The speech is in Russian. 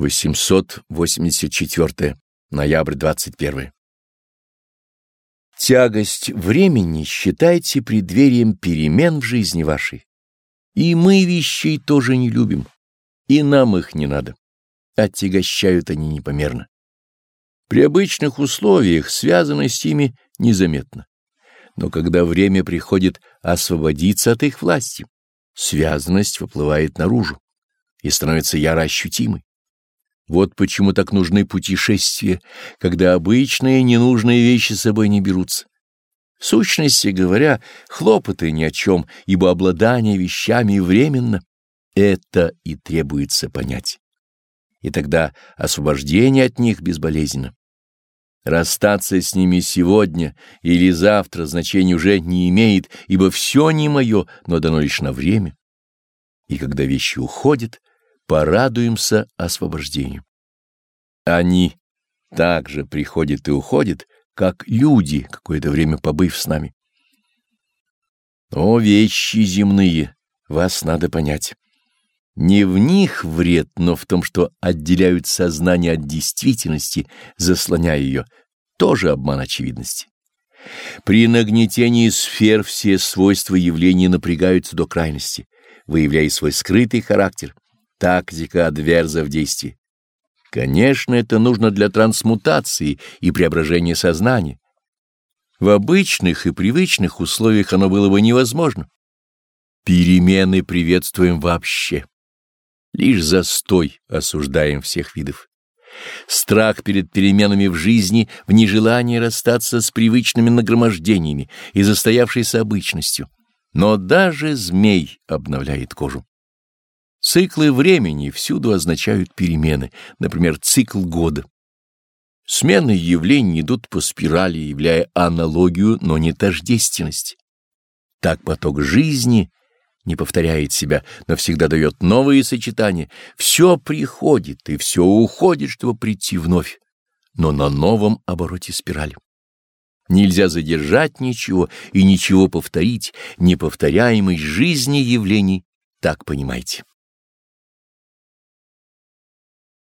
884. Ноябрь 21. Тягость времени считайте преддверием перемен в жизни вашей. И мы вещей тоже не любим, и нам их не надо. Отягощают они непомерно. При обычных условиях связанность ими незаметна. Но когда время приходит освободиться от их власти, связанность выплывает наружу и становится яро ощутимой. Вот почему так нужны путешествия, когда обычные ненужные вещи с собой не берутся. В сущности говоря, хлопоты ни о чем, ибо обладание вещами временно. Это и требуется понять. И тогда освобождение от них безболезненно. Расстаться с ними сегодня или завтра значения уже не имеет, ибо все не мое, но дано лишь на время. И когда вещи уходят, порадуемся освобождению. Они также приходят и уходят, как люди, какое-то время побыв с нами. О, вещи земные, вас надо понять. Не в них вред, но в том, что отделяют сознание от действительности, заслоняя ее, тоже обман очевидности. При нагнетении сфер все свойства явлений напрягаются до крайности, выявляя свой скрытый характер, тактика адверза в действии. Конечно, это нужно для трансмутации и преображения сознания. В обычных и привычных условиях оно было бы невозможно. Перемены приветствуем вообще. Лишь застой осуждаем всех видов. Страх перед переменами в жизни, в нежелании расстаться с привычными нагромождениями и застоявшейся обычностью. Но даже змей обновляет кожу. Циклы времени всюду означают перемены, например, цикл года. Смены явлений идут по спирали, являя аналогию, но не тождественность. Так поток жизни не повторяет себя, но всегда дает новые сочетания. Все приходит и все уходит, чтобы прийти вновь, но на новом обороте спирали. Нельзя задержать ничего и ничего повторить, неповторяемость жизни явлений, так понимаете.